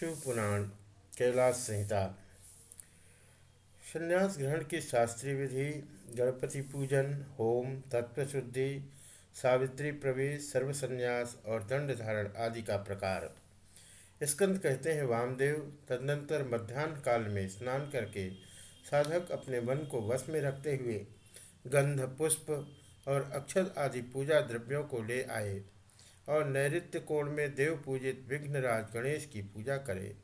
शिव पुराण कैलाश संहिता। संन्यास ग्रहण की शास्त्रीय विधि, गणपति पूजन, होम तत्वशुद्धि सावित्री प्रवेश, सर्वसन्यास और दंड धारण आदि का प्रकार। स्कंद कहते हैं, वामदेव, तदनंतर मध्यान्ह काल में स्नान करके साधक अपने मन को वश में रखते हुए गंध, पुष्प और अक्षत आदि पूजा द्रव्यों को ले आए। और नैत्य कोण में देव पूजित विघ्नराज गणेश की पूजा करे।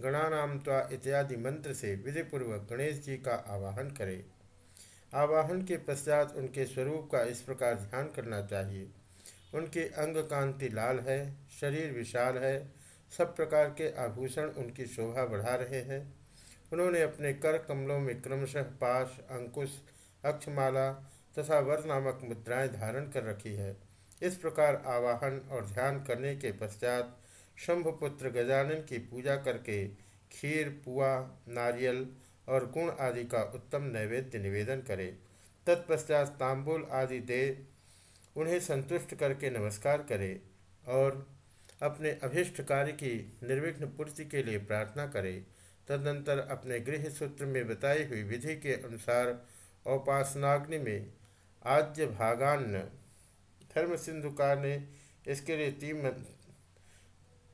गणानाम त्वा इत्यादि मंत्र से विधिपूर्वक गणेश जी का आवाहन करे। आवाहन के पश्चात उनके स्वरूप का इस प्रकार ध्यान करना चाहिए। उनके अंग कांति लाल है, शरीर विशाल है, सब प्रकार के आभूषण उनकी शोभा बढ़ा रहे हैं। उन्होंने अपने कर कमलों में क्रमशः पाश, अंकुश, अक्षमाला तथा वर नामक मुद्राएँ धारण कर रखी है। इस प्रकार आवाहन और ध्यान करने के पश्चात शंभपुत्र गजानन की पूजा करके खीर, पुआ, नारियल और गुण आदि का उत्तम नैवेद्य निवेदन करे। तत्पश्चात तांबुल आदि दे, उन्हें संतुष्ट करके नमस्कार करे और अपने अभिष्ट कार्य की निर्विघ्न पूर्ति के लिए प्रार्थना करे। तदनंतर अपने गृह सूत्र में बताई हुई विधि के अनुसार औपासनाग्नि में आद्य भागान्न धर्म सिंधुकार ने इसके लिए तीन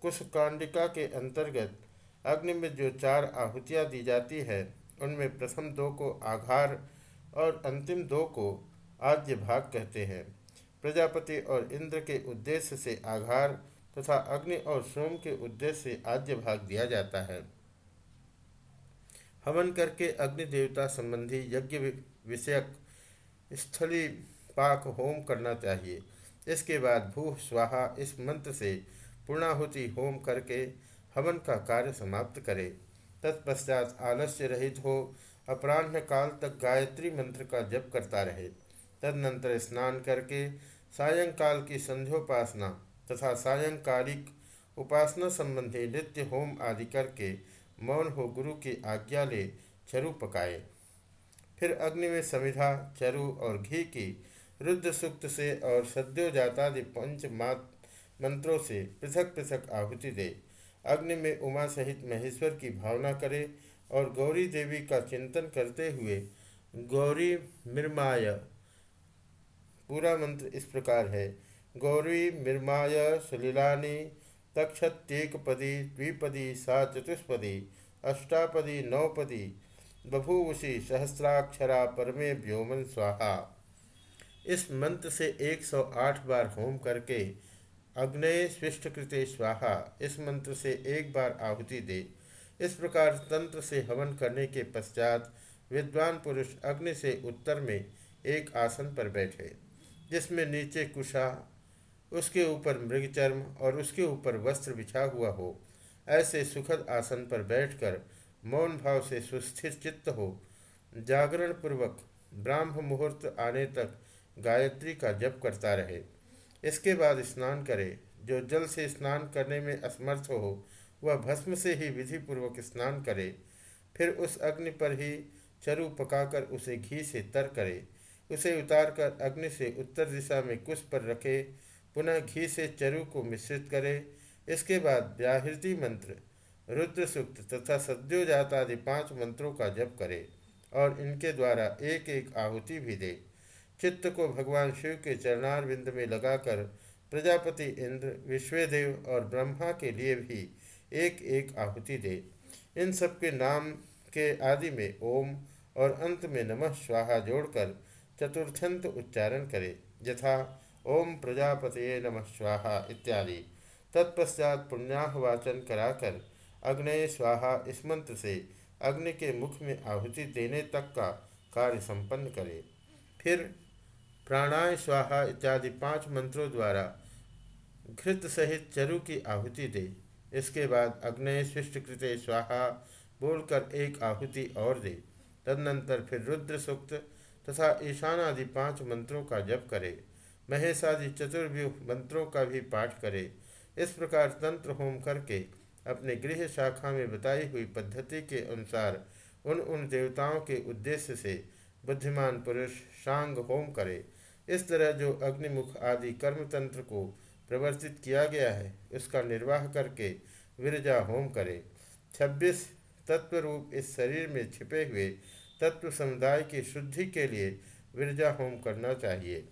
कुशकांडिका के अंतर्गत अग्नि में जो चार आहुतियाँ दी जाती है, उनमें प्रथम दो को आघार और अंतिम दो को आद्य भाग कहते हैं। प्रजापति और इंद्र के उद्देश्य से आघार तथा अग्नि और सोम के उद्देश्य से आद्य भाग दिया जाता है। हवन करके अग्नि देवता संबंधी यज्ञ विषयक स्थली पाक होम करना चाहिए। इसके बाद भू, स्वाहा इस मंत्र से पूर्णाहुति होम करके हवन का कार्य समाप्त करे। तत्पश्चात आलस्य रहित हो अपराह्न काल तक गायत्री मंत्र का जप करता रहे। तदनंतर स्नान करके सायंकाल की संध्योपासना तथा सायंकालिक उपासना संबंधी नित्य होम आदि करके मौन हो गुरु की आज्ञा ले चरु पकाए। फिर अग्नि में समिधा चरु और घी की रुद्र सूक्त से और सद्यो जातादि पंच मंत्रों से पृथक पृथक आहुति दे। अग्नि में उमा सहित महेश्वर की भावना करे और गौरी देवी का चिंतन करते हुए गौरी मिर्माय पूरा मंत्र इस प्रकार है। गौरी मिर्माय सलिलानी, तक्षत्येकपदी, द्विपदी, सा चतुष्पदी, अष्टापदी, नौपदी बभूवशी सहस्राक्षरा, परमे व्योमन, स्वाहा। इस मंत्र से 108 बार होम करके अग्नय कृते स्वाहा, इस मंत्र से एक बार आहुति दे। इस प्रकार तंत्र से हवन करने के पश्चात विद्वान पुरुष अग्नि से उत्तर में एक आसन पर बैठे, जिसमें नीचे कुशा, उसके ऊपर मृगचर्म और उसके ऊपर वस्त्र बिछा हुआ हो। ऐसे सुखद आसन पर बैठकर मौन भाव से सुस्थिर चित्त हो। जागरण पूर्वक ब्राह्म मुहूर्त आने तक गायत्री का जप करता रहे। इसके बाद स्नान करे। जो जल से स्नान करने में असमर्थ हो, वह भस्म से ही विधि पूर्वक स्नान करे। फिर उस अग्नि पर ही चरु पकाकर उसे घी से तर करे। उसे उतारकर अग्नि से उत्तर दिशा में कुश पर रखे। पुनः घी से चरु को मिश्रित करे। इसके बाद व्याहृति मंत्र, रुद्र सूक्त तथा सद्योजात आदि पाँच मंत्रों का जप करे और इनके द्वारा एक एक आहुति भी दे। चित्त को भगवान शिव के चरणार बिंद में लगाकर प्रजापति इंद्र, विश्वदेव और ब्रह्मा के लिए भी एक एक आहुति दे। इन सब के नाम के आदि में ओम और अंत में नमः स्वाहा जोड़कर चतुर्थंत उच्चारण करे। यथा, ओम प्रजापते नमः स्वाहा इत्यादि। तत्पश्चात पुण्याहवाचन कराकर अग्नय स्वाहा इस मंत्र से अग्नि के मुख में आहुति देने तक का कार्य संपन्न करे। फिर प्राणाय स्वाहा इत्यादि पाँच मंत्रों द्वारा घृत सहित चरु की आहुति दे। इसके बाद अग्नय शिष्ट कृत स्वाहा बोलकर एक आहुति और दे। तदनंतर फिर रुद्र सूक्त तथा ईशान आदि पाँच मंत्रों का जप करे। महेश आदि चतुर्व्यूह मंत्रों का भी पाठ करे। इस प्रकार तंत्र होम करके अपने गृह शाखा में बताई हुई पद्धति के अनुसार उन उन देवताओं के उद्देश्य से बुद्धिमान पुरुष शांग होम करे। इस तरह जो अग्निमुख आदि कर्म तंत्र को प्रवर्तित किया गया है, उसका निर्वाह करके विरजा होम करे। छब्बीस तत्व रूप इस शरीर में छिपे हुए तत्व समुदाय की शुद्धि के लिए विरजा होम करना चाहिए।